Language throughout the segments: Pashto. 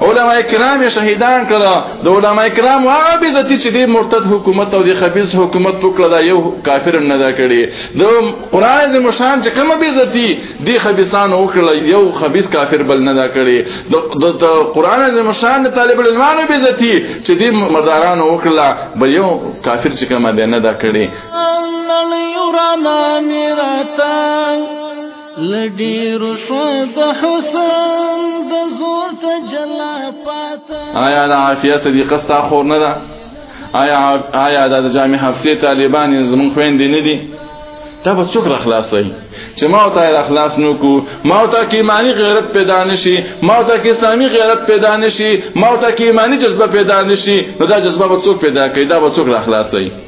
علماء کرام شهیدان کړه د علماء کرام هغه به ذاتی چې د مرتد حکومت او د خبيث حکومت وکړه دا یو کافر نه دا کړي د قران زم شان چې کوم به ذاتی د خبيثان وکړه یو خبيث کافر بل نه دا کړي د قران زم شان د طالب العلمانو به ذاتی چې د مرداران وکړه بل یو کافر چې کوم نه دا کړي لډیر شو د حسن د زور ته جلا پاته آیا د عافیه صدیقه ستا خور نه ده آیا آیا د جامع حفصه طالبان زمون خويندې نه دي دا به څوک راخلاصوي چې ما او تا اخلاص نو کو ما او تا کې ایمانی غیرت پیدا نشي ما او تا کې اسلامي غیرت پیدا نشي ما او تا کې ایمانی جذبه پیدا نشي نو دا جذبه به څوک پیدا کوي دا به څوک راخلاصوي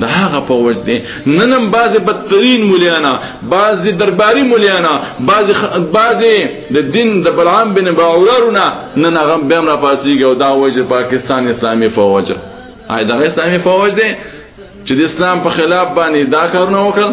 دا هغه په وجه دي ننم بعض بدترین مولیانا بعض درباری مولیانا بعض بعض د دین د بلعام بن باورونه نن هغه به امر پاتېږي او دا وجه پاکستان اسلامي فوج آی دا اسلامي فوج دي چې د اسلام په خلاف باندې دا کارونه وکړل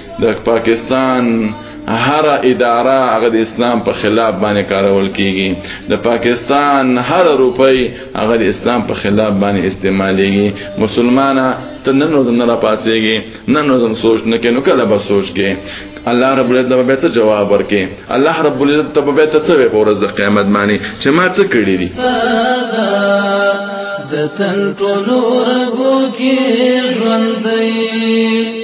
د پاکستان هر اداره هغه د اسلام په خلاف باندې کارول کیږي د پاکستان هر روپۍ هغه د اسلام په خلاف باندې استعمالېږي مسلمانه ته نن ورځ نه را پاتېږي نن ورځ سوچ نه کې نو کله به سوچ کې الله رب العزت به ته جواب ورکې الله رب العزت ته به ته څه په ورځ د قیامت باندې چې ما څه کړی دي د تن ټولو رګو کې ژوند دی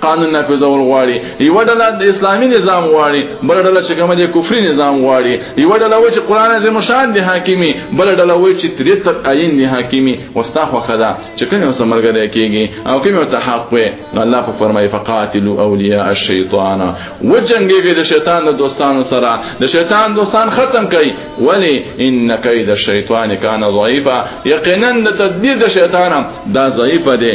قانون نافذول غواړي یو ډله د اسلامي نظام غواړي بل ډله چې کوم د کفري نظام غواړي یو ډله وایي چې قران عظیم شان دی حاکمي بل ډله وایي چې تری تر عین دی حاکمي وستا خو خدا چې کوم اوس مرګره کیږي او کوم ته حق وي الله په فرمایي فقاتلوا اولیاء الشیطان وجنګيږي د شیطان د دوستانو سره د شیطان دوستان ختم کړي ولی ان کید الشیطان کان ضعیفا یقینا د تدبیر د شیطان دا ضعیف دی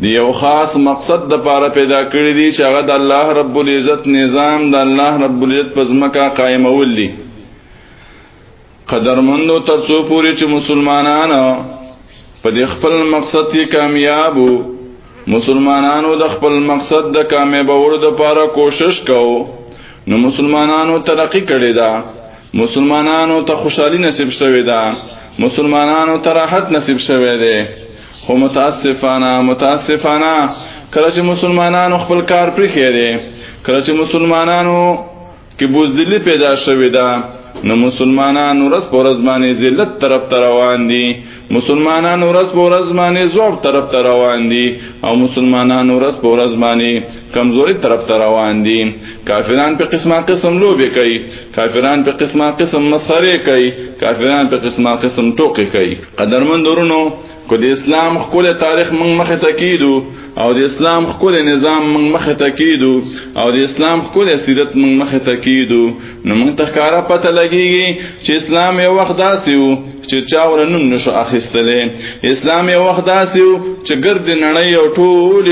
دی یو خاص مقصد د پاره پیدا کړی دی چې هغه د الله رب العزت نظام د الله رب العزت په ځمکه قائمول دي قدرمندو تر څو پورې چې مسلمانان په دې خپل مقصد کې کامیاب وو مسلمانانو د خپل مقصد د کامیابولو لپاره کوشش کوو نو مسلمانانو ترقی کړی دا مسلمانانو ته خوشحالي نصیب شوه دا مسلمانانو ته راحت نصیب شوه دی خو متاسفانه متاسفانه کله چې مسلمانانو خپل کار پرې خېره کله چې مسلمانانو کې بوزدلی پیدا شوې ده نو مسلمانان ورځ په ورځ باندې ذلت طرف ته روان دي مسلمانان ورځ په ورځ باندې زوړ طرف ته روان دي او مسلمانان ورځ په ورځ باندې کمزوري طرف ته روان دي کافران په قسمه قسم لوبي کوي کافران په قسمه قسم مسخره کوي کافران په قسمه قسم ټوکې کوي قدرمن درونو کو د اسلام خپل تاریخ موږ مخه تکیدو او د اسلام خپل نظام موږ مخه تکیدو او د اسلام خپل سیرت موږ مخه تکیدو نو موږ تخکارا پته لګیږي چې اسلام یو وخت داسې وو چې چا ورنن نشو اخیستلې اسلام یو وخت داسې وو چې ګرد نړۍ او ټول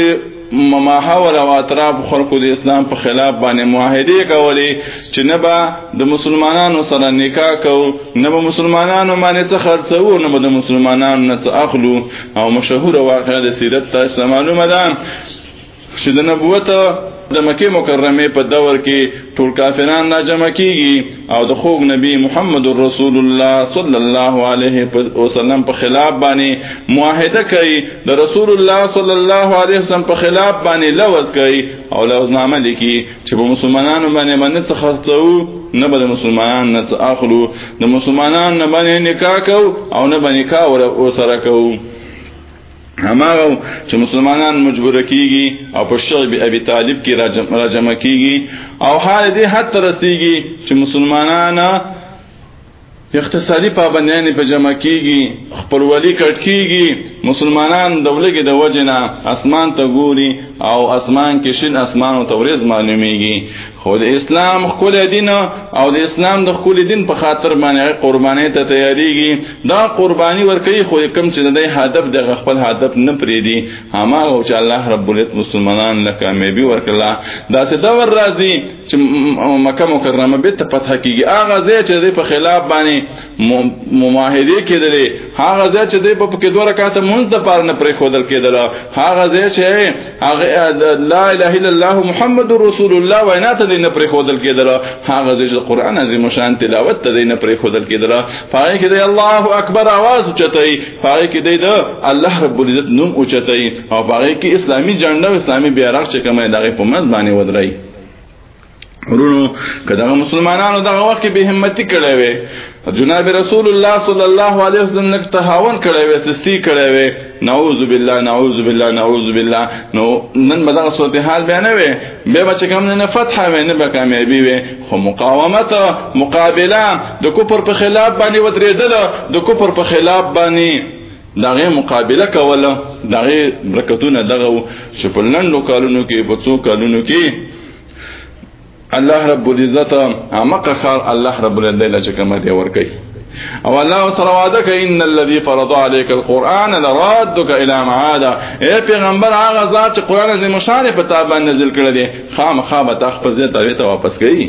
مماحول او اطراف خلکو د اسلام په خلاف باندې معاهده کولې چې نه به د مسلمانانو سره نکاح کو نه به مسلمانانو باندې څه خرڅو نه به د مسلمانانو نه څه اخلو او مشهور واقعه د سیرت تاسو معلومه ده چې د نبوت د مکه مکرمه په دور کې ټول کافران را جمع کیږي او د خوږ نبی محمد رسول الله صلی الله علیه وسلم په خلاف باندې معاهده کوي د رسول الله صلی الله علیه وسلم په خلاف باندې لوز کوي او لوز نامه لیکي چې په مسلمانانو باندې باندې څه خرڅو نه به مسلمانان نه اخلو د مسلمانان نه باندې نکاح کو او نه باندې نکاح ور سره کو هماغه چې مسلمانان مجبور کیږي او په شعب ابي طالب کې راجمع کیږي او حال دې حتی رسیږي چې مسلمانان اقتصادي پابندیان په جمع کیږي خپلوالي کټ کیږي مسلمانان دولګي د وجنه اسمان ته ګوري او اسمان کې شین اسمان او تورز معلومیږي خو د اسلام خپل دین او د اسلام د خپل دین په خاطر باندې قرباني ته تیاریږي دا قرباني ورکوي خو کوم چې د هدف د خپل هدف نه پری دي هما او چې الله رب العزت مسلمانان له کامیابی ورکلا دا څه دا ور راځي چې مکه مکرمه به ته پته کیږي اغه ځای چې په خلاف باندې مماهده کېدلې هغه ځای چې دوی په پکې دوه رکعاته مونږ د پاره نه پرې خودل کېدل هغه ځای چې هغه لا اله الا الله محمد رسول الله وینا ته نه پرې خودل کېدل هغه ځای چې قران عظیم شان تلاوت ته نه پرې خودل کېدل پای کې دی الله اکبر आवाज چتای پای کې دی د الله رب العزت نوم او چتای او پای کې اسلامي جنډه او اسلامي بیرغ چې کومه دغه په مز باندې ودرای ورونو که دغه مسلمانانو دغه وخت کې به همتی کړی وي جناب رسول الله صلی الله علیه وسلم نک تهاون کړی وي سستی کړی وي نعوذ بالله نعوذ بالله نعوذ بالله نو نن مدغه صورتحال به نه وي به بچ کوم نه فتح وي نه به کامیابی وي خو مقاومت مقابله د کوپر په خلاف باندې ودرېدل د کوپر په خلاف باندې دغه مقابله کوله دغه برکتونه دغه چې په لندو کالونو کې په څو کالونو کې الله رب العزت امقه خار الله رب العزت چې کومه دی ور کوي او الله سره وعده کوي ان الذي فرض عليك القران لرادك الى معاد اے پیغمبر هغه ذات چې قران دې مشاره په تابع نازل کړی دی خامخا به تخ په ځای ته واپس کوي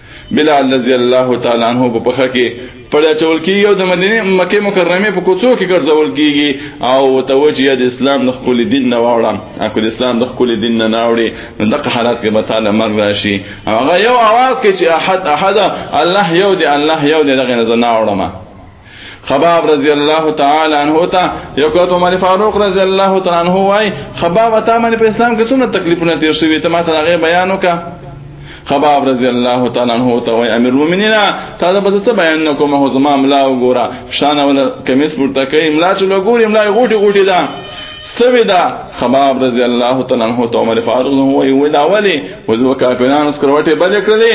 بلال رضی الله تعالی عنہ په پخه کې پړه چول کیږي او د مدینه مکه مکرمه په کوڅو کې ګرځول کیږي او توجیه د اسلام د خپل دین نه واړه اکو د اسلام د خپل دین نه ناوړي دغه حالات کې به تعالی مرګ راشي هغه یو आवाज کې چې احد احد الله یو دی الله یو دی دغه نه ناوړه ما خباب رضی الله تعالی عنہ ته یو کله عمر فاروق رضی الله تعالی عنہ وای خباب ته باندې په اسلام کې څومره تکلیفونه تیر شوی ته ماته هغه بیان وکا خباب رضی الله تعالی عنہ ته وای امیر المؤمنین تا دا بده بیان نکوم هو زما ملا وګوره شان ول کمیس پورته کوي ملا چې وګوري ملا غوټي غوټي دا سوی دا خباب رضی الله تعالی عنہ ته عمر فاروق وای وای دا ولی وځو کافرانو سکروټه بل کړلې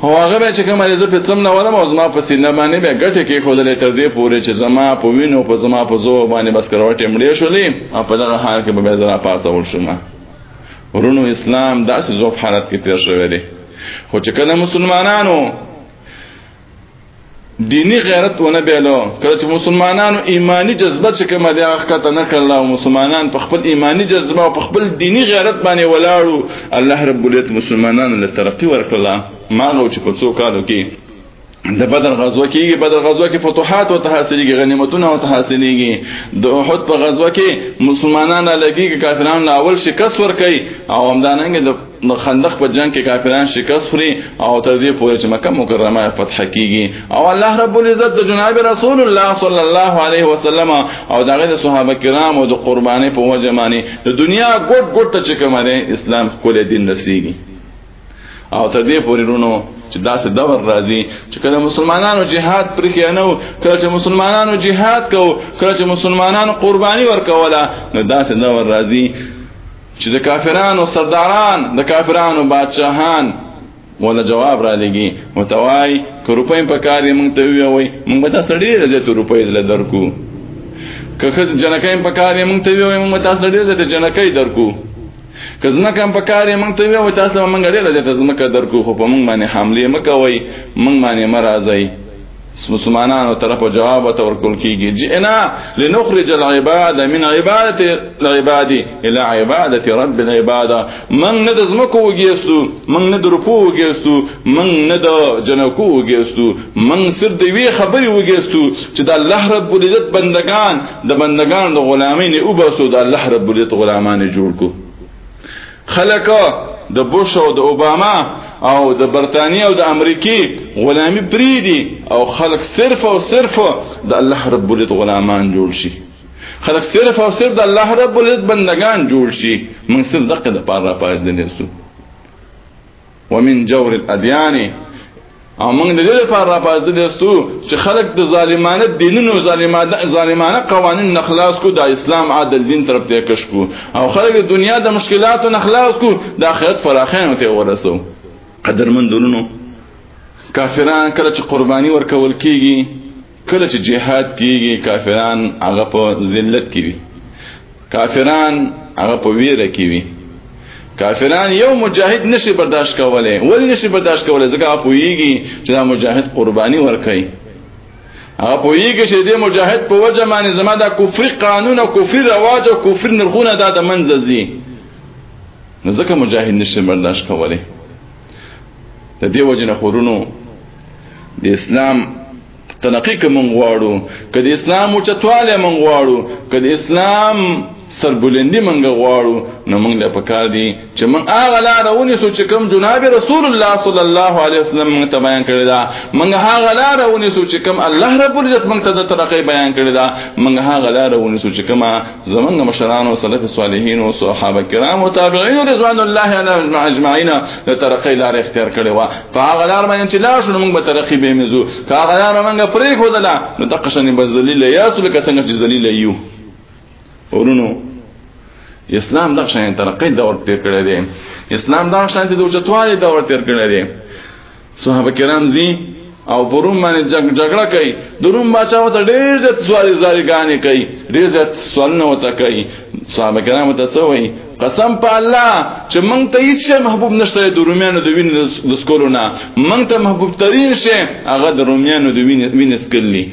خو هغه به چې کومه زه په تلم نه ولم او زما په سینه باندې به ګټه کې خودلې تر دې پورې چې زما په وینو په زما په زو باندې بس کروټې مړې شولې او په دغه حال کې به زه را پاتې ورشم ورونو اسلام داسې زوب حالت کې تیر شوی دی خو چې کله مسلمانانو دینی غیرت ونه بیلو کله چې مسلمانانو ایمانی جذبه چې کومه د حقیقت نه کړل او مسلمانان په خپل ایمانی جذبه او په خپل دینی غیرت باندې ولاړو الله رب العزت مسلمانانو له ترقی ورکړه ما غو چې په څو کالو کې د بدر غزوه کېږي بدر غزوه کې فتوحات او تحصیلېږي غنیمتونه او تحصیلېږي د احد په غزوه کې مسلمانان لګيږي کافرانو اول شکست ور کوي او همداننګ د نو خندق په جنگ کې کافران شکست خوري او تر دې پورې چې مکه مکرمه فتح کیږي او الله رب العزت د جناب رسول الله صلی الله علیه وسلم او دغه د صحابه کرام او د قرباني په وجه باندې د دنیا ګډ ګډ ته چې کومه اسلام خپل دین رسیږي او تر دې پورې رونو چې داسې دور راځي چې کله مسلمانانو جهاد پر کې نه کله چې مسلمانانو جهاد کو کله چې مسلمانانو قرباني ورکوله نو داسې دور راځي چې د کافرانو سرداران د کافرانو بادشاهان ولا جواب را لګي متوای ک روپې په کار یې مونږ ته وی وای مونږ ته سړی رزه ته روپې دل درکو که خز جنکې په کار یې مونږ ته وی وای مونږ ته سړی رزه ته جنکې درکو که زمکه په کار یې مونږ ته وی وای تاسو مونږ ډېر رزه ته زمکه درکو خو په مونږ باندې حمله مکوي مونږ باندې مرزي مسلمانانو طرف جواب ته ورکول کیږي جئنا لنخرج العباد من عبادت العباد الى عبادت رب العباد من نه د زمکو وګیستو من نه د رکو وګیستو من نه د جنکو وګیستو من سر دی وی خبري وګیستو چې د الله رب العزت بندگان د بندگان د غلامی نه وباسو د الله رب العزت غلامان جوړ کو خلک د بوش او د اوباما او د برتانیې او د امریکې غلامی پری دي او خلک صرف او صرف د الله رب العزت غلامان جوړ شي خلک صرف او صرف د الله رب العزت بندگان جوړ شي موږ صرف دغه د پاره پاتې نه ومن جور الاديان او موږ د دې لپاره راپاتې دستو چې خلک د ظالمانه دینونو ظالمانه ظالمانه قوانین نخلاص کو د اسلام عادل دین طرف ته کش کو او خلک د دنیا د مشکلاتو نخلاص کو د آخرت پر اخینو ته ورسو قدرمن دونو کافران کله چې قرباني ورکول کیږي کله چې جهاد کیږي کافران هغه په ذلت کې وي کافران هغه په ویره کې وي کافران یو مجاهد نشي برداشت کوله ول نشي برداشت کوله ځکه هغه پوېږي چې دا مجاهد قرباني ورکړي هغه پوېږي چې دې مجاهد په وجه باندې زما دا کفر قانون او کفر رواج او کفر نرخونه دا د منځ ځي ځکه مجاهد نشي برداشت کوله د دې وجنه خورونو د اسلام تنقی که مونږ غواړو که د اسلام اوچتواله مونږ غواړو که د اسلام سربلندی مونږ غواړو نو مونږ له پکار دي چې مونږ هغه لار ونیسو چې کوم جناب رسول الله صلی الله علیه وسلم مونږ ته بیان کړی دا مونږ هغه لار ونیسو چې کوم الله رب العزت مونږ ته د ترقې بیان کړی دا مونږ هغه لار ونیسو چې کومه زمنګ مشران او سلف صالحین او صحابه کرام او تابعین رضوان الله علیهم اجمعین د ترقی لار اختیار کړي وا په هغه لار باندې چې لا شنو موږ به ترقی به میزو که هغه لار موږ پرې خو دلا نو د قشنې بذلیل یا سل کتنګ چې ذلیل یو ورونو اسلام د قشنې ترقی دور تیر کړی دی اسلام د قشنې د اوچتوالي دور تیر کړی دی صحابه کرام زی او بروم باندې جګ جګړه کوي دروم بچا وته ډېر زیات سوالي زاري غانې کوي ډېر زیات سوالونه وته کوي صحابه کرام ته څه وایي قسم په الله چې مونږ ته هیڅ محبوب نشته د رومیانو د وینې د سکولو نه مونږ ته محبوب ترین شي هغه د رومیانو د وینې وینې سکلی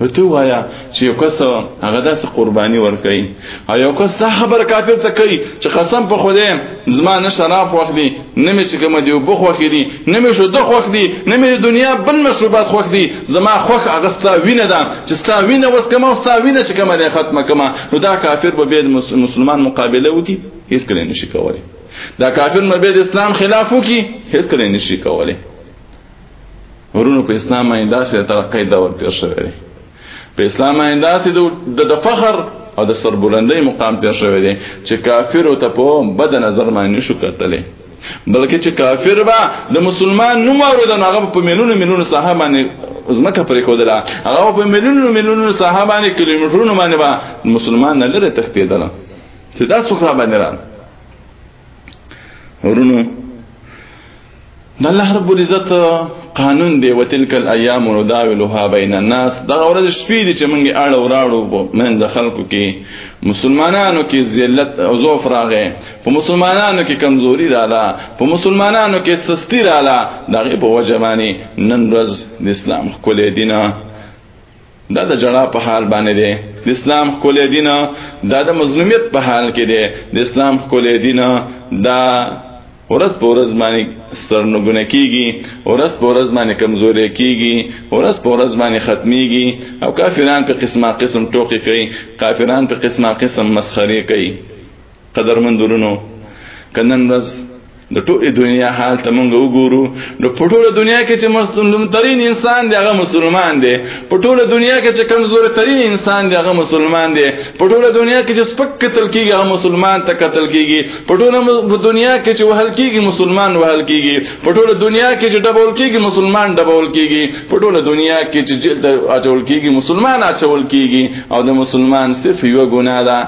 نو ته وایا چې یو کس هغه داسې قرباني ورکړي او یو کس دا خبر کافر ته کوي چې قسم په خوده زما نه شراب واخلي نه مې چې کوم دی وبو خوخې دي نه مې شو د خوخ دي نه مې دنیا بل مشروبات خوخ دي زما خوخ هغه ستا وینه ده چې ستا وینه وس کوم او ستا وینه چې کوم دی ختمه کوم نو دا کافر به بيد مسلمان مقابله وکي هیڅ کله نشي کولای دا کافر مبید اسلام خلاف وکي هیڅ کله نشي کولای ورونو په اسلام باندې داسې ترقې دور تیر شوی دی په اسلام باندې داسې د فخر او د سربلندۍ مقام تیر شوی دی چې کافر ته په بد نظر باندې نشو کتلې بلکې چې کافر با د مسلمان نوم اورید نو هغه په ملیونو ملیونو صحابه باندې زمکه پرې کودله هغه په ملیونو ملیونو صحابه باندې کیلومترونو باندې با مسلمان نه لري تختیدل چې دا څوک را باندې را ورونو د الله رب العزت قانون دی وتلک الايام نداولها بین الناس دا ورځ شپې دي چې موږ اړه وراړو من د خلکو کې مسلمانانو کې ذلت او ضعف راغې په مسلمانانو کې کمزوري رااله په مسلمانانو کې سستی رااله دا په وجه باندې نن ورځ د اسلام خپل دینه دا د جړا په حال باندې دی د اسلام خپل دین دا د مظلومیت په حال کې دی د اسلام خپل دین دا ورځ په ورځ باندې سرنګونه کیږي ورځ په ورځ باندې کمزوري کیږي ورځ په ورځ باندې ختميږي او کافران په قسمه قسم ټوکی کوي کافران په قسمه قسم مسخري کوي قدرمن ورونو کنن ورځ د ټولې دنیا حال ته مونږ وګورو نو په ټوله دنیا کې چې مسلمان ترين انسان دی هغه مسلمان دی په ټوله دنیا کې چې کمزور ترين انسان دی هغه مسلمان دی په ټوله دنیا کې چې سپک قتل کیږي هغه مسلمان ته قتل کیږي په ټوله دنیا کې چې وهل کیږي مسلمان وهل کیږي په ټوله دنیا کې چې ډبول کیږي مسلمان ډبول کیږي په ټوله دنیا کې چې اچول کیږي مسلمان اچول کیږي او د مسلمان صرف یو ګناه ده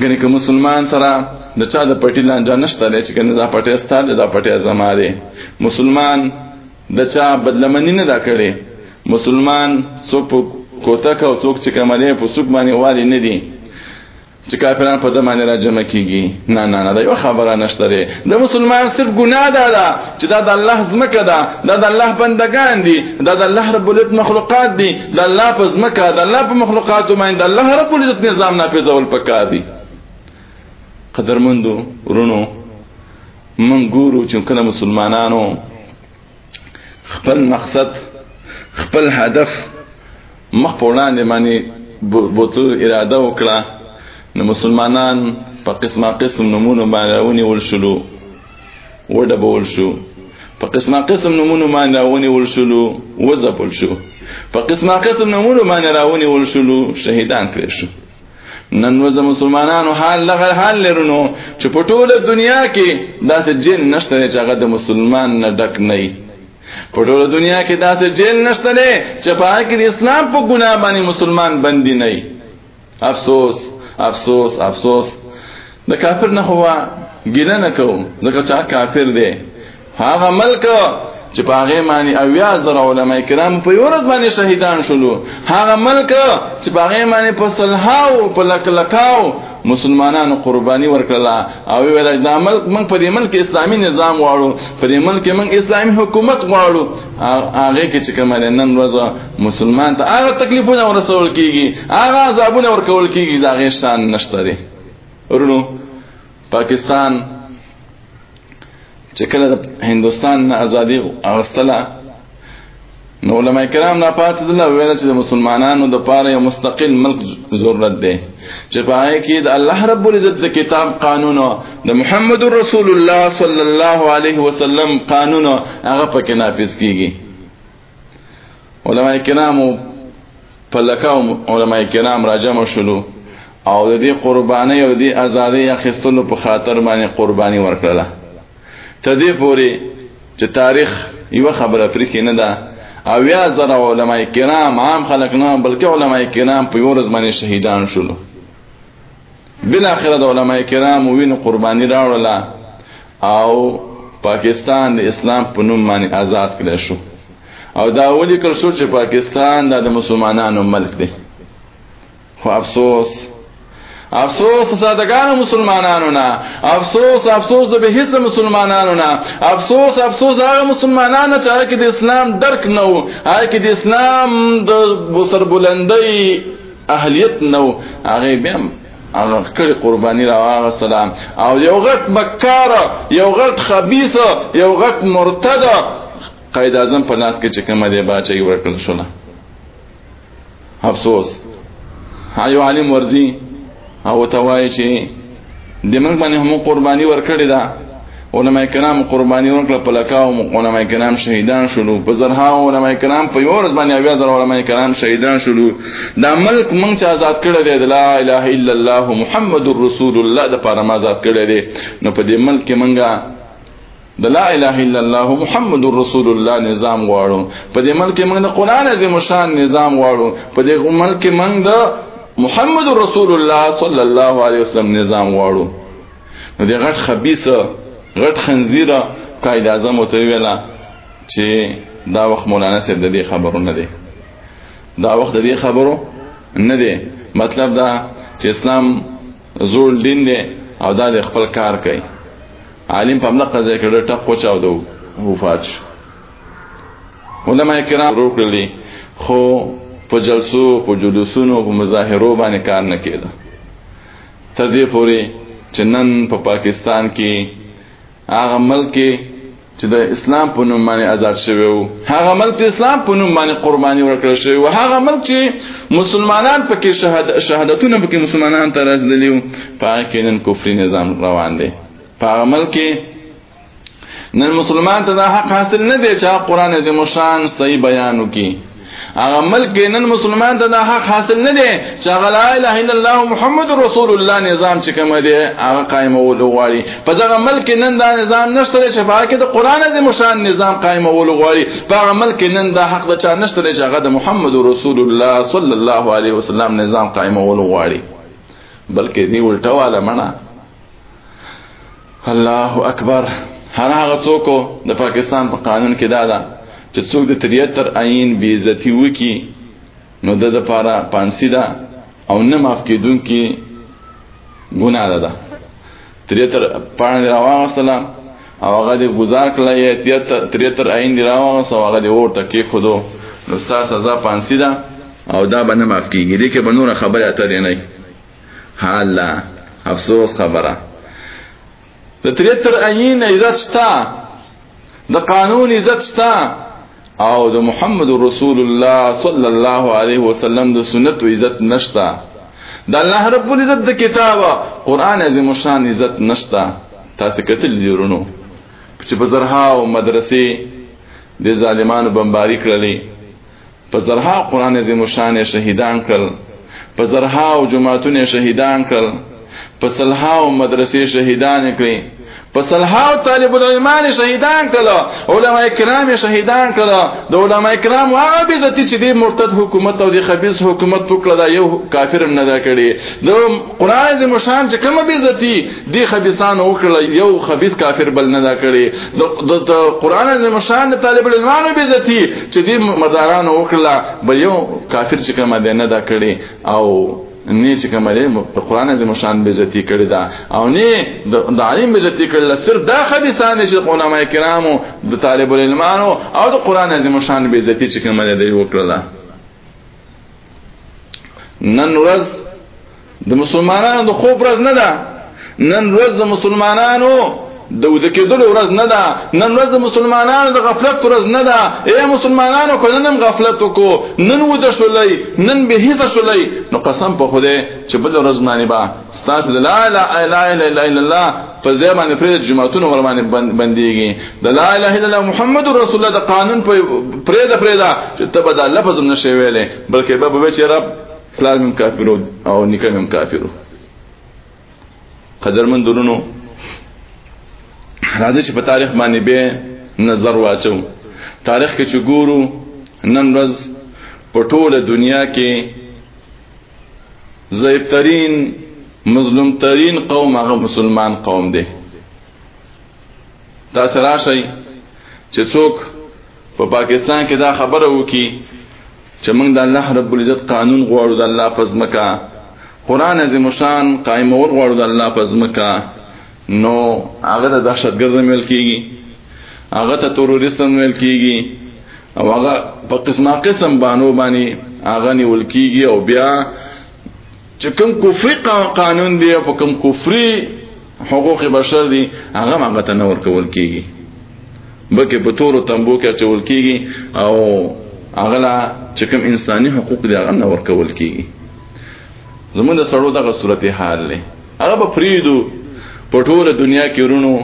ګنې که مسلمان سره د چا د پټي لانجه نشته دی چې کنه دا پټی ستا دی دا پټی زما دی مسلمان د چا بدلمنی نه دا کړي مسلمان څوک په کوتک او څوک چې کوم دی په څوک باندې والی نه دي چې کافران په دمانه را جمع کیږي نه نه نه دا یو خبره نشته د مسلمان صرف ګناه دا ده چې دا د الله ځمکه ده دا د الله بندگان دي دا د الله رب العزت مخلوقات دي د الله په ځمکه د الله په مخلوقاتو باندې د الله رب العزت نظام ناپېژول پکار دي قدرمندو ورونو من ګورو چې کله مسلمانانو خپل مقصد خپل هدف مخ په وړاندې باندې بوتو اراده وکړه نو مسلمانان په قسمه قسم نمونه باندې ونی ورشلو وډبول شو په قسمه قسم نمونه باندې راونی ورشلو وزپل شو په قسمه قسم نمونه باندې راونی ورشلو شهیدان کړی شو نن ورځ مسلمانانو حال لغه حال لرونو چې په ټوله دنیا کې داسې جیل نشته چې هغه د مسلمان نه ډک نه په ټوله دنیا کې داسې جیل نشته چې په هغه کې د اسلام په ګناه باندې مسلمان بندي نه افسوس افسوس افسوس د کافر نه هوا ګینه نه کوم ځکه چې کافر دی هغه ملک چې په هغه باندې اویا زره علما کرام په یو ورځ باندې شهیدان شول هغه ملک چې په هغه باندې په صلحاو په لک لکاو مسلمانانو قرباني ورکړه او ویل دا ملک موږ په دې ملک اسلامي نظام غواړو په دې ملک موږ اسلامي حکومت غواړو هغه کې چې کوم نن ورځ مسلمان ته هغه تکلیفونه ورسول کیږي هغه عذابونه ورکول کیږي دا غیر شان نشته ورونو پاکستان چې کله د هندستان نه ازادي اغستله نو علما کرام نه پاتې دل ویل چې د مسلمانانو د پاره یو مستقل ملک ضرورت دی چې پای کې د الله رب العزت د کتاب قانون د محمد رسول الله صلی الله علیه وسلم قانون هغه پکې نافذ کیږي علما کرامو په لکاو علما کرام راجم شلو او د دې قرباني او د دې ازادي اخیستلو په خاطر باندې قرباني ورکړه ته دې پوري چې تاریخ یو خبره پرې کې نه ده او یا زر علما کرام عام خلک نه بلکې علما کرام په یو ورځ باندې شهیدان شول بالاخره د علما کرام وین قرباني راوړله او پاکستان د اسلام په نوم باندې آزاد کړی شو او دا ولي کړ شو چې پاکستان دا د مسلمانانو ملک دی خو افسوس افسوس سادهګانو مسلمانانو نه افسوس افسوس د به هیڅ مسلمانانو نه افسوس افسوس هغه مسلمانانو چې هغه کې د اسلام درک نه وو هغه کې د اسلام د بسربلندۍ اهلیت نو هغه بیا هغه کړي قرباني راغستله او یو غټ مکار یو غټ خبيث یو غټ مرتد قائد اعظم په لاس کې چې کومه دی باچې ورکړل شو افسوس هايو عالم ورزي او ته وایې چې د موږ باندې هم قرباني ورکړې ده علماء کرام قرباني ورکړه په لکاو علماء کرام شهیدان شول په زرها علماء کرام په یو ورځ باندې بیا در علماء کرام شهیدان شول دا ملک مونږ چې آزاد کړی دی لا اله الا الله محمد رسول الله د پاره ما آزاد کړی دی نو په دې ملک کې مونږه د لا اله الا الله محمد رسول الله نظام غواړو په دې ملک موږ د قران عظیم شان نظام غواړو په دې ملک موږ د محمد رسول الله صلی الله علیه وسلم نظام غواړو نو دې غټ خبيثه غټ خنزیره قائد اعظم ته ویلا چې دا وخت مولانا صاحب د دې خبرو نه دی دا وخت د دې خبرو نه دی مطلب دا چې اسلام زول دین دی او دا د خپل کار کوي عالم په ملقه ځای کې ډېر ټق وچاو دو وفات شو علما کرام روکړلې خو په جلسو په جلوسونو په مظاهرو باندې کار نه کېده تر دې پورې چې نن په پا پاکستان کې هغه ملک چې د اسلام په نوم باندې آزاد شوی وو هغه ملک چې اسلام په نوم باندې قرباني ورکړل شوی وو هغه ملک چې مسلمانان پکې شهادت شهادتونه پکې مسلمانان ته رسېدلی وو په هغه کې نن کفري نظام روان دی په عمل کې نن مسلمان ته دا حق حاصل نه دی چې قران یې مشان صحیح بیان وکړي هغه ملک نن مسلمان ته دا حق حاصل نه دی چې هغه لا اله الا الله محمد رسول الله نظام چې کوم دی هغه قائمول غواړي په دغه ملک نن دا نظام نشته چې په کې د قران د مشان نظام قائمول غواړي په هغه ملک نن دا حق د چا نشته چې هغه د محمد رسول الله صلی الله علیه وسلم نظام قائمول غواړي بلکې دی الټا والا منه الله اکبر هر هغه څوک د پاکستان په قانون کې دا ده چې څوک د 73 عین بی عزتی وکي نو د لپاره پانسی ده او نه معاف کیدونکې ګناه ده ده 73 پاڼه راوغسله او هغه دې گزار کړه یې 73 عین دی راوغسله او هغه دې ورته کې خودو نو ستا سزا پانسی ده او دا به نه معاف کیږي دې کې به نور خبره اترې نه حالا افسوس خبره د تریتر عین عزت شتا د قانون عزت شتا او د محمد رسول الله صلی الله علیه وسلم د سنت عزت نشتا د الله رب العزت د کتاب قران عظیم شان عزت نشتا تاسو کتل دی ورونو چې په زرها او مدرسې د ظالمانو بمباری کړلې په زرها قران عظیم شان شهیدان کړل په زرها او جماعتونه شهیدان کړل په سلها او مدرسې شهیدان کړې په سلها او طالب العلمان شهیدان کړل علما کرام شهیدان کړل د علما کرام او عبادت چې د مرتد حکومت او د خبيث حکومت وکړه دا یو کافر نه دا کړي د قران عظیم شان چې کوم بیزتی دی خبيثان وکړه یو خبيث کافر بل نه دا کړي د قران عظیم شان د طالب العلمان بیزتی چې دې مردارانو وکړله به یو کافر چې کومه دی نه دا کړې او نه چې کومه دی د قرآن عظیم شان بېزتي کړې ده او نه د عالم بېزتي کړله صرف دا حدیثان دي چې د علما کرامو د طالب العلمانو او د قرآن عظیم شان بېزتي چې کومه دی وکړله نن ورځ د مسلمانانو د خوب ورځ نه ده نن ورځ د مسلمانانو د ود کېدلو ورځ نه ده نن ورځ مسلمانانو د غفلت ورځ نه ده اے مسلمانانو کو نن غفلت کو نن ود شولای نن به هیڅ شولای نو قسم په خوده چې بل ورځ باندې با ستاسو د لا اله الا الا الا الله په ځای باندې پرې د جماعتونو ور باندې بنديږي د لا اله الا الله محمد رسول الله د قانون په پرې د پرې دا چې تبه دا لفظ هم نشي ویلې بلکې به به چې رب پلان من کافرو او نکاح من کافرو قدرمن درونو راځي چې په تاریخ باندې به نظر واچو تاریخ کې چې ګورو نن ورځ په ټوله دنیا کې ضعیف ترین مظلوم ترین قوم هغه مسلمان قوم دی دا سره شي چې څوک په پا پاکستان کې دا خبره وکي چې موږ د الله رب العزت قانون غواړو د الله پزمکا قران عظیم شان قائم اور غواړو د الله پزمکا نو هغه د دهشتګرد مل کیږي هغه ته تروریست مل کیږي او هغه په قسمه قسم بانو باندې هغه نیول کیږي او بیا چې کوم کفري قانون دی او کوم کفري حقوق بشر دی هغه هغه ته نور کول کیږي بلکې په تورو تنبو کې چول کیږي او هغه لا چې کوم انساني حقوق دی هغه نور کول کیږي زمونږ سره دغه صورتحال لې هغه په فریدو په ټوله دنیا کې ورونو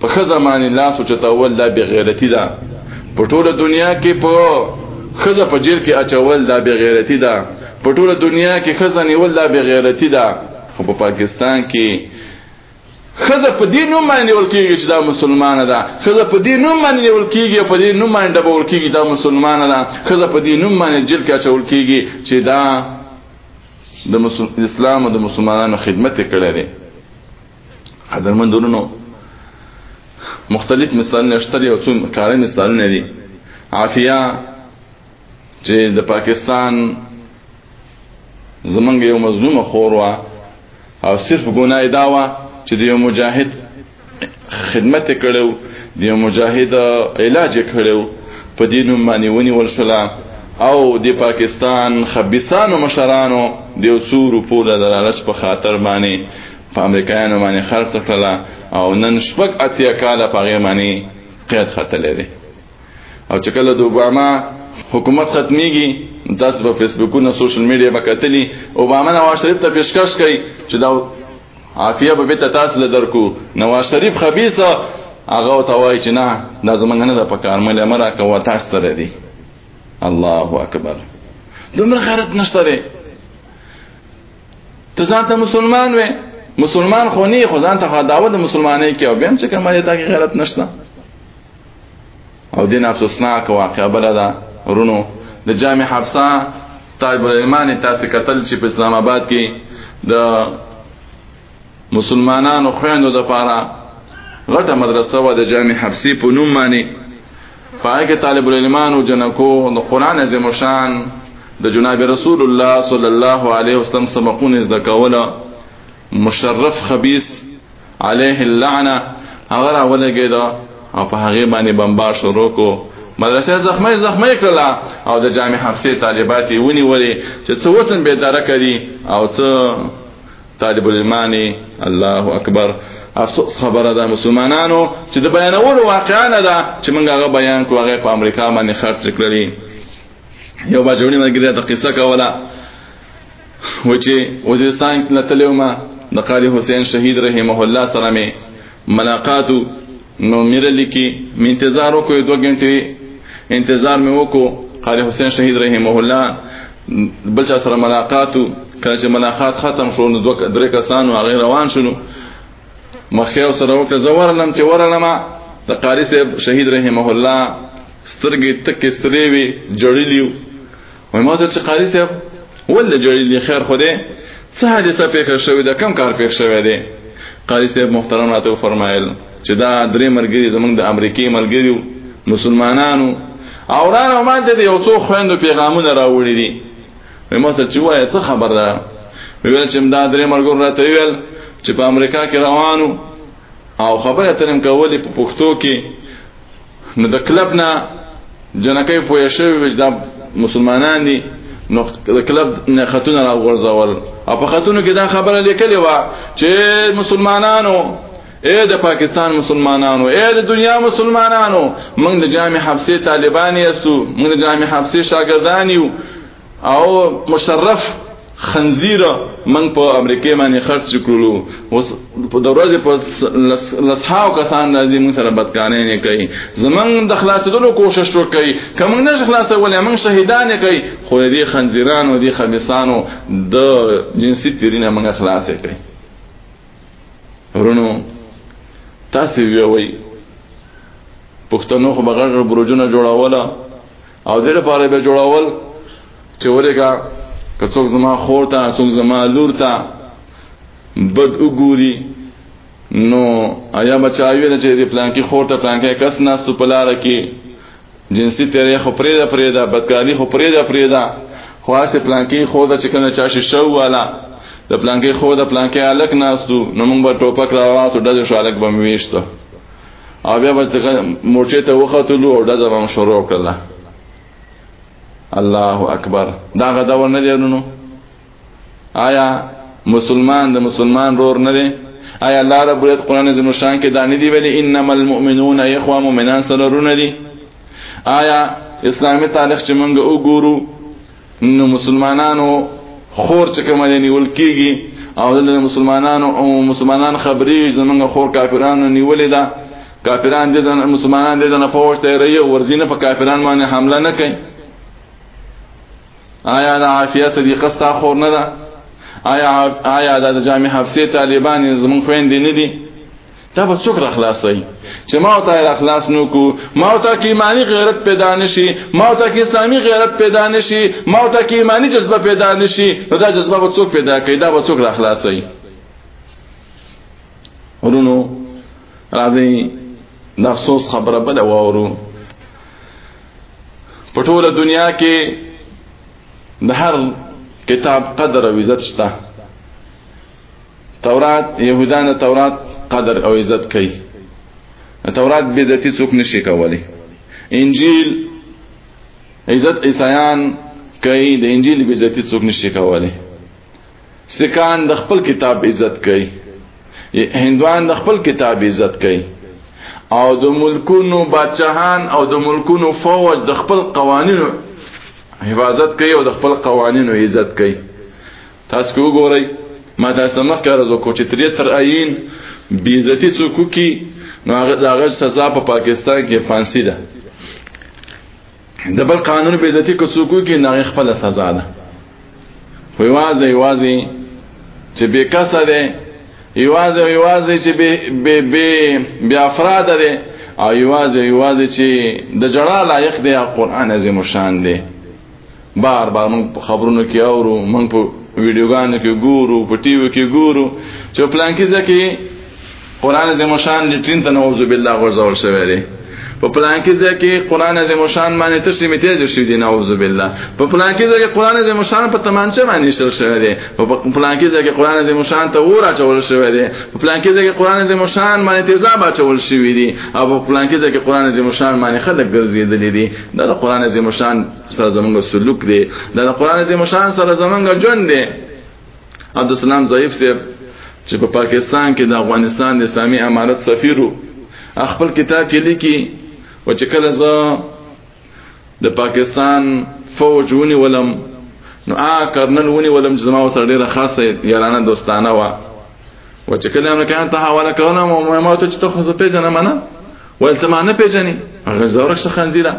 په خزه باندې لاس او چتاول دا به غیرتی ده په ټوله دنیا کې په خزه په جیل کې اچول دا به غیرتی ده په ټوله دنیا کې خزه نیول دا به غیرتی ده خو په پاکستان کې خزه په دې نوم باندې نیول کیږي چې دا مسلمانه ده خزه په دې نوم باندې نیول کیږي په دې نوم باندې ډبول کیږي دا مسلمانه ده خزه په دې نوم باندې جیل کې اچول کیږي چې دا د اسلام او د مسلمانانو خدمت کړی دی قدرمن درونو مختلف مثالونه شته یو څو کاري مثالونه دي عافیه چې د پاکستان زمنګ یو مظلوم خور وا او صرف ګناه دا وا چې د یو مجاهد خدمت کړو د یو مجاهد علاج کړو په دین باندې ونی ورسلا او د پاکستان خبيسانو مشرانو د وسورو په دلالت په خاطر باندې په امریکایانو باندې خرڅ کړله او نن شپږ اتیا کاله په هغې باندې قید ختلی دی او چې کله د اوباما حکومت ختمیږي داس په فیسبوکونو سوشل میډیا به کتلی اوباما نواز شریف ته پیشکش کوي چې دا عافیه به بیت تاسو له درکو نواز شریف خبيثه هغه ته وایي چې نه دا زمونږ نه ده په کار مې لمر کوه تاسو ته دی الله اکبر دومره غیرت نشته دی ته ځان ته مسلمان وې مسلمان خو نه خو ځان ته داوه د مسلمانۍ کې او بیا چې کومه ته کې غیرت نشته او دین افسوسناک واقعا بل دا رونو د جامع حفصه طالب الایمان تاسو قتل چې په اسلام آباد کې د مسلمانانو خويندو د پاره غټه مدرسه و د جامع حفصي په نوم باندې پای کې طالب العلمانو جنکو د قران عظیم شان د جناب رسول الله صلی الله علیه وسلم سبقونه زده کوله مشرف خبيث عليه اللعنه هغه راولګی دا او په هغه باندې بمبار شروع کو مدرسې زخمې زخمې کړه او د جامع حفصي طالبات یې ونی ولې چې څه وطن به درک دي او څه طالب الایمانی الله اکبر افسوس خبره ده مسلمانانو چې د بیانولو واقعا نه ده چې موږ هغه بیان کړو هغه په امریکا باندې خرڅ کړی یو باجوړي مګر ته قصه کوله و چې وزیرستان لتلو ما د قاری حسین شهید رحمه الله سره می ملاقاتو نو میره لیکي مې انتظار وکړ دوه غنټې انتظار مې وکړ قاری حسین شهید رحمه الله بل چا سره ملاقات کله چې ملاقات ختم شو نو دوه درې کسانو هغه روان شول مخیو سره وکړه زور لم چې ورلم د قاری صاحب شهید رحمه الله سترګې تکې سترې وي جړلیو وای ما ته چې قاری صاحب ولې جړی دی خیر خو دی څه حادثه پیښه شوې ده کم کار پیښ شوی دی قاری صاحب محترم راته فرمایل چې دا درې مرګري زمونږ د امریکای ملګریو مسلمانانو او را نه ما ته یو څو خويندو پیغامونه راوړي دي ما ته چې وایي څه خبر ده ویل چې دا درې مرګور راته ویل چې په امریکا کې روانو او خبره ترم کولې په پښتو کې نو د کلب نه جنکې پوه شوی وج دا مسلمانان دي نو د کلب نه خاتونه را غورځول او په خاتونو کې دا خبره لیکلې و چې مسلمانانو اے د پاکستان مسلمانانو اے د دنیا مسلمانانو موږ د جامع حبسي طالبان یو موږ د جامع حبسي شاګردان یو او مشرف خنزیر من په امریکا باندې خرڅ کړلو اوس په دروازه په لسهاو کسان راځي موږ سره بدکانې نه کوي زمنګ د خلاصولو کوشش وکړي کوم نه خلاصولې موږ شهیدان کوي خو دې خنزیرانو دې خبيسانو د جنسي تیرینه موږ خلاص کړي ورونو تاسو ویوي پښتنو خو بغیر بروجونه جوړاوله او دې لپاره به جوړول چې ورګه که څوک زما خور ته څوک زما لور ته بد وګوري نو آیا بچاوی نه چې دې پلان کې خور ته پلان کې کس نه سو پلار کې جنسي تیرې خو پرې ده پرې ده بدکاری خو پرې ده پرې ده خو اسه پلان کې خو دا چې کنه چا شي شو والا د پلان کې خو دا پلان کې الک ناستو نو موږ به ټوپک راواسو ډز شو الک بم ویشته او بیا به مورچه ته وختلو او ډزه به شروع کړله الله اکبر دا غدا ورنه دی نو آیا مسلمان د مسلمان رور نه دی آیا الله رب العزت قران عظیم شان کې دا نه دی ویلي انما المؤمنون اخوه مؤمنان سره رونه دي آیا اسلامي تاریخ چې موږ وګورو نو مسلمانانو خور چې کومه دی نیول کېږي او دلته مسلمانانو او مسلمانان خبرې زمونږ خور کافرانو نیولې ده کافران دې د مسلمانان دې نه فوج ته رہی او ورزینه په کافران باندې حمله نه کوي آیا د عافیه صدیقه ستا خور نه ده آیا آیا د جامع حفصه طالبان زمون خويندې نه دي تا به څوک را خلاصوي چې ما او تا را خلاص نو کو ما او تا کې ایمانی غیرت پیدا نشي ما او تا کې اسلامي غیرت پیدا نشي ما او تا کې ایمانی جذبه پیدا نشي نو دا جذبه به څوک پیدا کوي دا به څوک را خلاصوي ورونو راځي دا افسوس خبره بل وورو په ټوله دنیا کې د هر کتاب قدر او عزت شته تورات يهودان تورات قدر او عزت کوي تورات به عزتي څوک نشي کولی انجیل عزت عیسایان کوي د انجیل به عزتي څوک نشي کولی سکان د خپل کتاب عزت کوي هندوان د خپل کتاب عزت کوي او د ملکونو بادشاهان او د ملکونو فوج د خپل قوانینو حفاظت کوي او د خپل قوانینو عزت کوي تاسو کو ګورئ ما تاسو مخ کار زو کو چې تری تر عین بیزتی سو کو کی نو هغه دغه سزا په پاکستان کې فانسی ده د بل قانون بیزتی کو سو کو کی نه خپل سزا ده خو یوازې یوازې چې به کسه ده یوازې یوازې چې به به به افراد ده او یوازې یوازې چې د جړا لایق دی قران عظیم شان دی بار بار موږ په خبرونو کې اورو موږ په ویډیوګانو کې ګورو په ټي وي کې ګورو چې پلان کې ځکه قران عظیم شان لټرین ته نعوذ بالله غرزول شوی دی په پلان کې ځکه قران عظیم شان باندې تسلیمې تیز شې دي نعوذ بالله په پلان کې ځکه قران عظیم شان په تمانچه باندې شل شوی دی په پلان کې ځکه قران عظیم شان ته ور اچول شوی دی په پلان کې ځکه قران عظیم شان باندې تیزاب اچول شوی دی او په پلان کې ځکه قران عظیم شان باندې خلک ګرځېدلې دي دا د قران عظیم شان سره زمونږ سلوک دی دا د قران عظیم شان سره زمونږ ژوند دی عبد السلام ضعیف صاحب چې په پاکستان کې د افغانستان د اسلامي امارت سفیر وو خپل کتاب کې لیکي و چې کله زه د پاکستان فوج ونی ولم نو آ کرنل ونی ولم چې زما سره ډیره خاصه یارانه دوستانه و و چې کله امریکایان ته حواله کړنه او ما ته چې ته خو زه پیژنم نه ول ته ما نه پیژنې هغه زورک څخه خندیره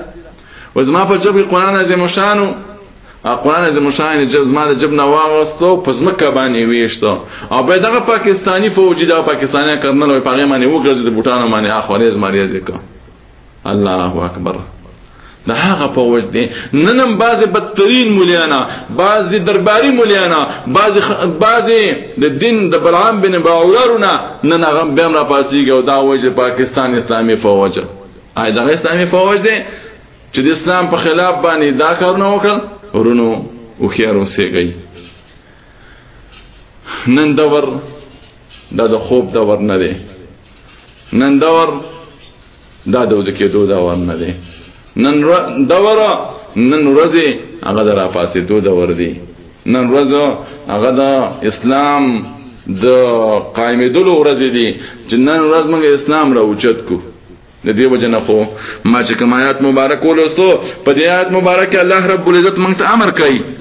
و زما په جبه قران عظیم شانو قرآن از مشاهین جب زما د جب نه واغستو په زمکه باندې ویشتو او به دغه پاکستانی فوجي دا پاکستانی کرنل او پاګې باندې وګرځي د بوټانو باندې اخورې زما ریاض وکړه الله اکبر دا هغه پوج دی ننم بعضې بدترین مولیانا بعضې درباري مولیانا بعضې د دین د بلعام بن باورارو نه نن هغه بیا هم راپاڅېږي او دا وایي چې پاکستان اسلامي فوج آیا دغه اسلامي فوج دی چې د اسلام په خلاف باندې دا کارونه وکړل ورونو هوښیار اوسېږئ نن دور دا د خوب دور نه دی نن دور دا دود کې دود اور نه دی نن دور نن ورځ هغه درا پاسې دود اور دی نن ورځ هغه د اسلام د قائمېدلو ورځ دی چې نن ورځ موږ اسلام را اوچت کو د دې وجنه خو ما چې کمایات مبارک ولوستو په دې آیات مبارک الله رب العزت موږ ته امر کوي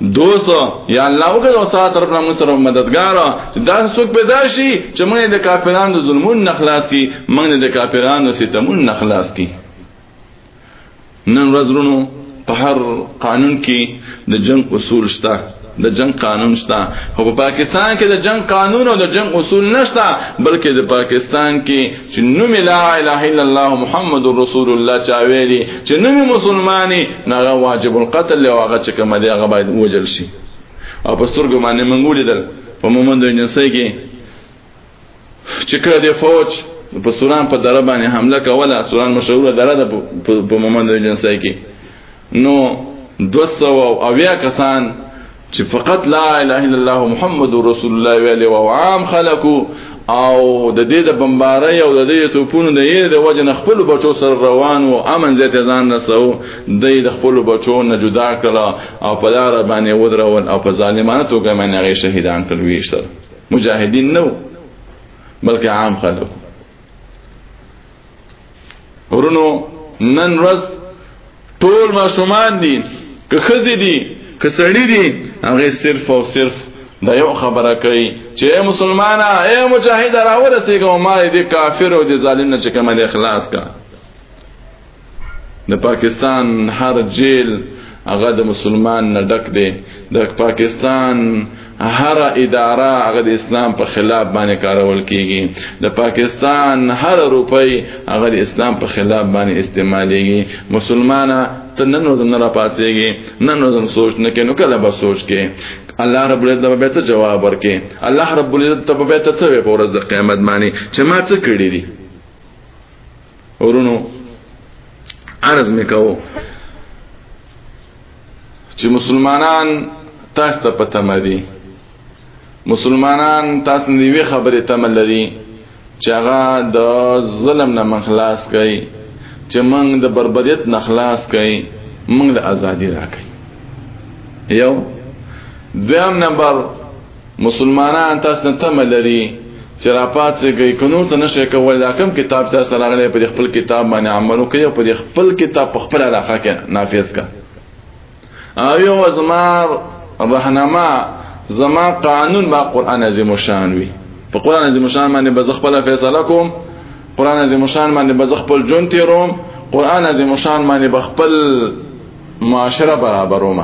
دوست یا الله وګړه او سات طرف نه مسره مددگار دا څوک پیدا شي چې موږ د کافرانو د ظلمون نخلاص کی موږ د کافرانو ستمون نخلاص کی نن ورځونو په هر قانون کې د جنگ اصول شته د جنگ قانون شته خو په پاکستان کې د جنگ قانون او د جنگ اصول نشته بلکې د پاکستان کې چې نوم لا اله الا الله محمد رسول الله چا ویلي چې نوم مسلمانې نه واجب القتل او هغه چې کوم دی هغه باید وجل شي او په سترګو باندې منګولې دل په مومندو جنسي کې چې کړه د فوج په سوران په دره باندې حمله کوله سوران مشهور دره ده په مومندو جنسي کې نو دوه سوه او اویا کسان چې فقط لا اله الا الله محمد رسول الله ویلي او عام خلکو او د دې د بمبارۍ او د دې توپونو د یې د وجه نه خپل بچو سره روان او امن زیات ځان نسو د د خپل بچو نه جدا کړه او په لار باندې ودرول او په ظالمانه توګه باندې هغه شهیدان کړل ویشتل مجاهدین نو بلکې عام خلکو ورونو نن ورځ ټول ماشومان دي که خزي دي که سړي دي هغه صرف او صرف دا یو خبره کوي چې مسلمانه اے مجاهد راورسېږه ما دې کافر او دې ظالم نه چې کومه اخلاص کا د پاکستان هر جیل هغه د مسلمان نه ډک دی د پاکستان هر اداره هغه د اسلام په خلاف باندې کارول کیږي د پاکستان هر روپۍ هغه د اسلام په خلاف باندې استعمالېږي مسلمانه ته نن ورځ نه را پاتېږي نن ورځ سوچ نه کینو کله به سوچ کې الله رب العزت ته به ته جواب ورکې الله رب العزت ته به ته څه په ورځ د قیامت باندې چې ما څه کړی دي ورونو عرض میکاو چې مسلمانان تاسو ته پته مدي مسلمانان تاسو نه وی خبره تمل لري چې هغه د ظلم نه منخلاص کړي چې موږ د بربریت نه خلاص کړي موږ له ازادي راکړي یو دویم نمبر مسلمانان تاسو نه تمه لري چې را پاتېږئ که نور څه نشئ کولی دا کوم کتاب چې تاسو ته راغلی په دې خپل کتاب باندې عمل وکړئ او په دې خپل کتاب په خپله علاقه کې نافظ کړه او یو زما رهنما زما قانون به قرآن عظیم الشان وي په قرآن عظیم الشان باندې به زه خپله فیصله کوم قرآن عظیم الشان باندې به زه خپل ژوند تېروم قرآن عظیم الشان باندې به خپل معاشره برابروم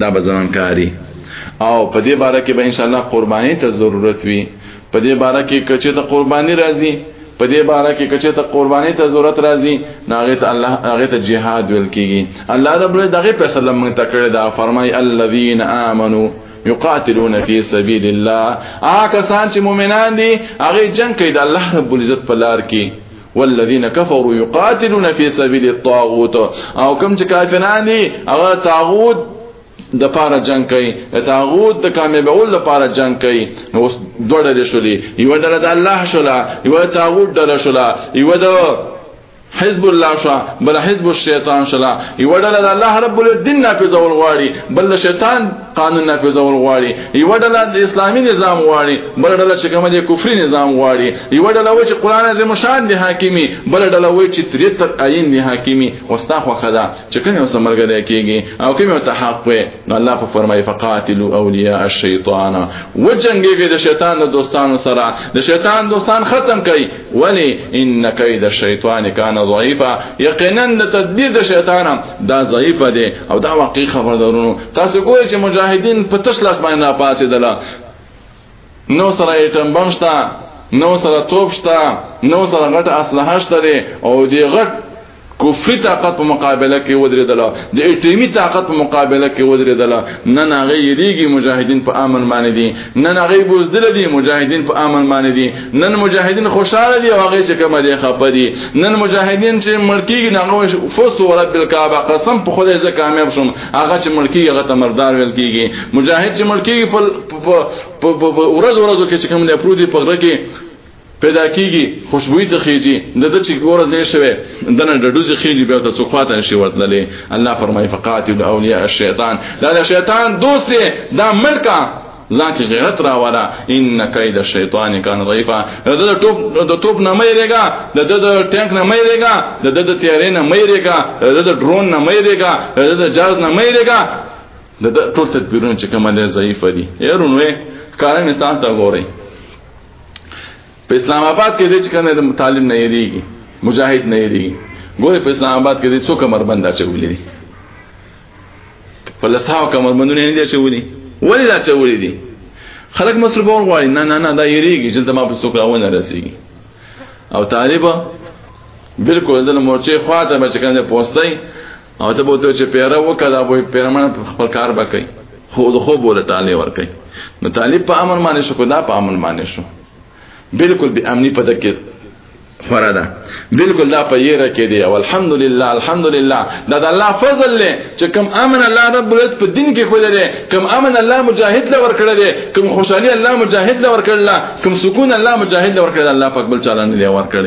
دا به زمون کاری او په دې باره کې به ان شاء الله قرباني ته ضرورت وي په دې باره کې کچې ته قرباني راځي په دې باره کې کچې ته قرباني ته ضرورت راځي ناغه ته الله هغه ته جهاد ویل کیږي الله رب له دغه فیصله موږ ته کړی دا فرمای الذين امنوا یقاتلون فی سبیل الله آکسان چې مؤمنان دي هغه جنگ کوي د الله رب العزت په لار کې والذین کفروا یقاتلون فی سبیل الطاغوت او کوم چې کافران دي هغه طاغوت د پاره جنگ کوي تاغوت د کامیابول د پاره جنگ کوي نو اوس دوه ډلې شولې یو ډله د الله شولا یو تاغوت ډله شولا یو د حزب الله شو بل حزب الشیطان شلا یو ډله د الله رب الدین نه په ځول غواړي بل شیطان قانون نافذول غواړي یو ډله د اسلامي نظام غواړي بل ډله چې کوم د کفري نظام غواړي یو ډله وایي چې قران عظیم شان دی حاکمي بل ډله وایي چې تری تر عین دی حاکمي وستا خو خدا چې کوم اوس مرګره کیږي او کوم ته حق وي نو الله په فرمایي فقاتلوا اولیاء الشیطان وجنګيږي د شیطان د دوستانو سره د شیطان دوستان ختم کړي ولی ان کید الشیطان کان ضعیفا یقینا د تدبیر د شیطان دا ضعیف دی او دا واقعي خبر درونو تاسو ګورئ چې مجاهدین په تش لاس باندې پاتې دله نو سره ایټم بم شته نو سره توپ شته نو سره غټه اسلحه شته او دی غټ کفري طاقت په مقابله کې ودرېدل د اټومي طاقت په مقابله کې ودرېدل نن هغه یریږي مجاهدین په امن باندې دي نن هغه بوزدل دي مجاهدین په امن باندې دي نن مجاهدین خوشاله دي هغه چې کوم دي خپه دي نن مجاهدین چې ملکیږي نغه فوس ورب بالکعبه قسم په خدای زه کامیاب شوم هغه چې ملکیږي هغه تمردار ویل کیږي مجاهد چې ملکیږي په ورځ ورځو کې چې کوم دی پرودي په غره کې پیدا کیږي خوشبوئی ته خيږي د د چې ګوره دې شوه دنه د ډوزي خيږي بیا ته څوک پاتې نشي ورتللې الله فرمای فقاتل الاولیاء الشیطان دا د شیطان دوست دی دا ملکا ځان کې غیرت راواله ان کید الشیطان کان ضعیفا د د ټوپ د ټوپ نه مې رېګا د د ټانک نه مې رېګا د د تیارې نه مې رېګا د د ډرون نه مې رېګا د د جاز نه مې رېګا د ټول تدبیرونه چې کومه ضعیفه دي یارونه کارن مثال ته غوري په اسلام آباد کې د چې کنه د طالب نه یریږي مجاهد نه یریږي ګوره په اسلام آباد کې د څو کمر بند اچولې دي په لساو کمر بندونه نه دي اچولې ولې دا اچولې دي خلک مصرفون غواړي نه نه نه دا یریږي چې زما په څوک راونه رسیږي او طالب بالکل د مورچه خواته بچ کنه پوسټای او ته بوته چې پیره وکړه به پیرمن خپل کار وکړي خو د خو بوله تعالی ور کوي نو طالب په امن باندې شو خدا په امن باندې شو بالکل به امني په دکې خورا ده بالکل دا په یره کې دی او الحمدلله الحمدلله دا د الله فضل له چې کم امن الله رب العزت په دین کې خول لري کم امن الله مجاهد له ور کړل دي کم خوشحالي الله مجاهد له ور کړل کم سکون الله مجاهد له ور کړل الله پاک بل چالان دی ور کړل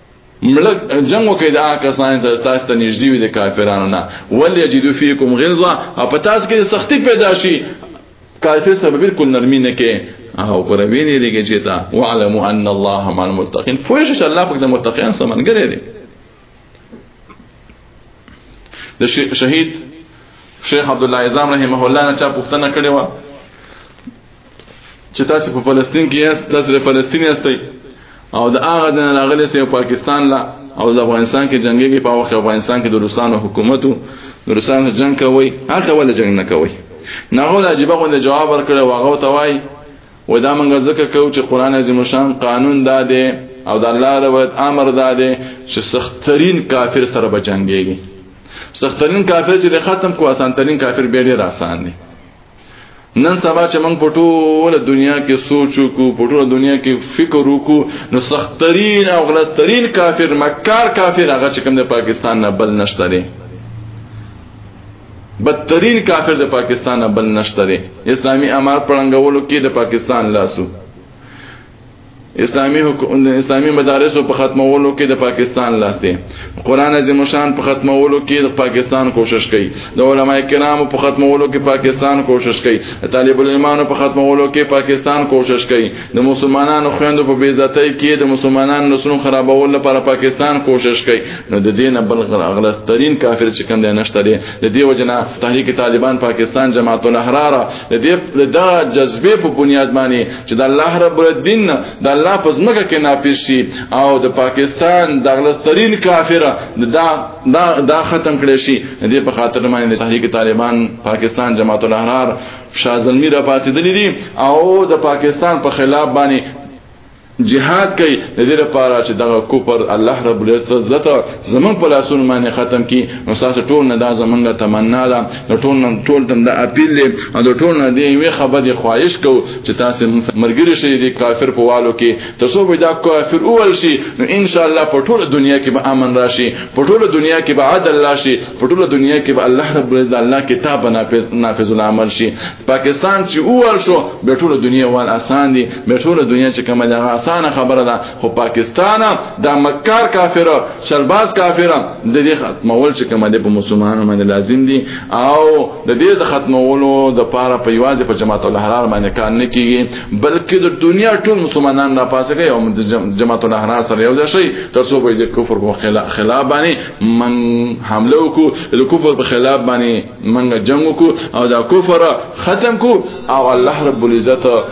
ملک جنگ وکړي دا کسان ته تاسو ته نږدې وي د کافرانو نه ول یجدو فیکم غلظه او په تاسو کې سختی پیدا شي کافر سره بالکل نرمي نه کې او پر ویني لګي چې تا وعلم ان الله مع المتقين فوش چې الله پاک د متقین سره منګره دي د شهید شیخ عبد الله اعظم رحمه الله نه چا پښتنه کړې و چې تاسو په فلسطین کې یاست تاسو له فلسطین یاست او د هغه د راغلي سي پاکستان لا او د افغانستان کې جنگي کې په وخت افغانستان کې د روسانو حکومت او د روسانو جنگ کوي هغه ول جنگ نه کوي نه غو عجیب غو جواب ورکړ واغه ته وای و دا موږ ځکه کو چې قران عظیم شان قانون دا دی او د الله روایت امر دا دی چې سخترین کافر سره بجنګيږي سخترین کافر چې ختم کو آسان ترین کافر به ډیر آسان دی نن سبا چې موږ په ټوله دنیا کې سوچ وکړو په ټوله دنیا کې فکر وکړو نو سخترین او غلطرین کافر مکار کافر هغه چې کوم د پاکستان نه بل نشته دی بدترین کافر د پاکستان نه بل نشته دی اسلامي امارت پړنګولو کې د پاکستان لاسو اسلامی حکومت اسلامی مدارسو په ختمولو کې د پاکستان لاس دی قران عظیم شان په ختمولو کې د پاکستان کوشش کوي د علما کرامو په ختمولو کې پاکستان کوشش کوي د طالب العلمانو په ختمولو کې پاکستان کوشش کوي د مسلمانانو خويندو په بیزتۍ کې د مسلمانانو نسلونو خرابولو لپاره پاکستان کوشش کوي نو د دینه بل غلسترین کافر چې کوم دی نشته دی د دې وجنه تحریک طالبان پاکستان جماعت الاحرار د دې د جذبې په بنیاد باندې چې د الله رب الدین د الله په ځمکه کې نافذ شي او د پاکستان د غلسترین کافر دا دا دا ختم کړي شي دې په خاطر باندې تحریک طالبان پاکستان جماعت الاحرار شازلمی را پاتې دي او د پاکستان په خلاف باندې جهاد کوي د دې لپاره چې دغه کوپر الله رب العزت زمون په لاسونو باندې ختم کړي نو تاسو ټول نه دا زمونږه تمنا ده د ټول نن ټول تم د اپیل له او د ټول نه دی وی خبر دی خواهش کو چې تاسو موږ مرګري شي دی کافر په والو کې تاسو به دا کافر اول شي نو ان شاء الله په ټول دنیا کې به امن راشي په ټول دنیا کې به عدل راشي په ټول دنیا کې به الله رب العزت الله کتاب نافذ نافذ العمل شي پاکستان چې اول شو به ټول دنیا وال آسان دي به ټول دنیا چې کومه اسانه خبره ده خو پاکستان دا مکار کافر شرباز کافر د دې ختمول چې کوم د مسلمانانو باندې لازم دي او د دې د ختمولو د پاره په یوازې په جماعت الاحرار باندې کار نه کیږي بلکې د دنیا ټول مسلمانان را پاسه کوي او د جماعت الاحرار سره یو ځای شي تر څو به د کفر په خلاف باندې من حمله وکړو د کفر په خلاف باندې منګه جنگ وکړو او دا کفر ختم کو او الله رب العزت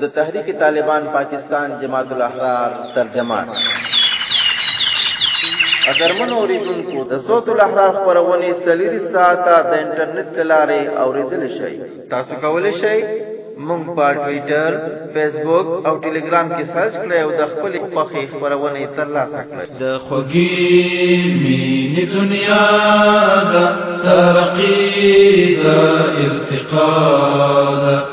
د تحریک طالبان پاکستان جماعت الاحرار ترجمان قدرمن اوریدونکو د صوت الاحرار خبرونه سلیری ساعته د انټرنیټ تلاره اوریدل شي تاسو کولی شئ مونږ په ټوئیټر، فیسبوک او ټلګرام کې سرچ کړئ او د خپل خوښې خبرونه ترلاسه کړئ. د خوږی مینې دنیا د ترقی د ارتقا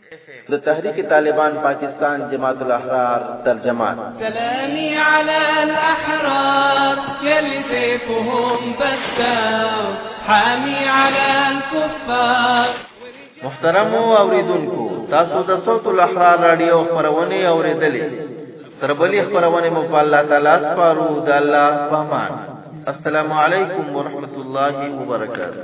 د تحریک طالبان پاکستان جماعت الاحرار ترجمان. سلامي على الاحرار يلي سيفهم بسام حامي على الكفار. محترمو اوریدونکو تاسو د صوت الاحرار راډیو خپرونې اوریدلې تر بلې خپرونې مو په الله تعالی سپارو د الله په امان السلام علیکم ورحمت الله وبرکاته.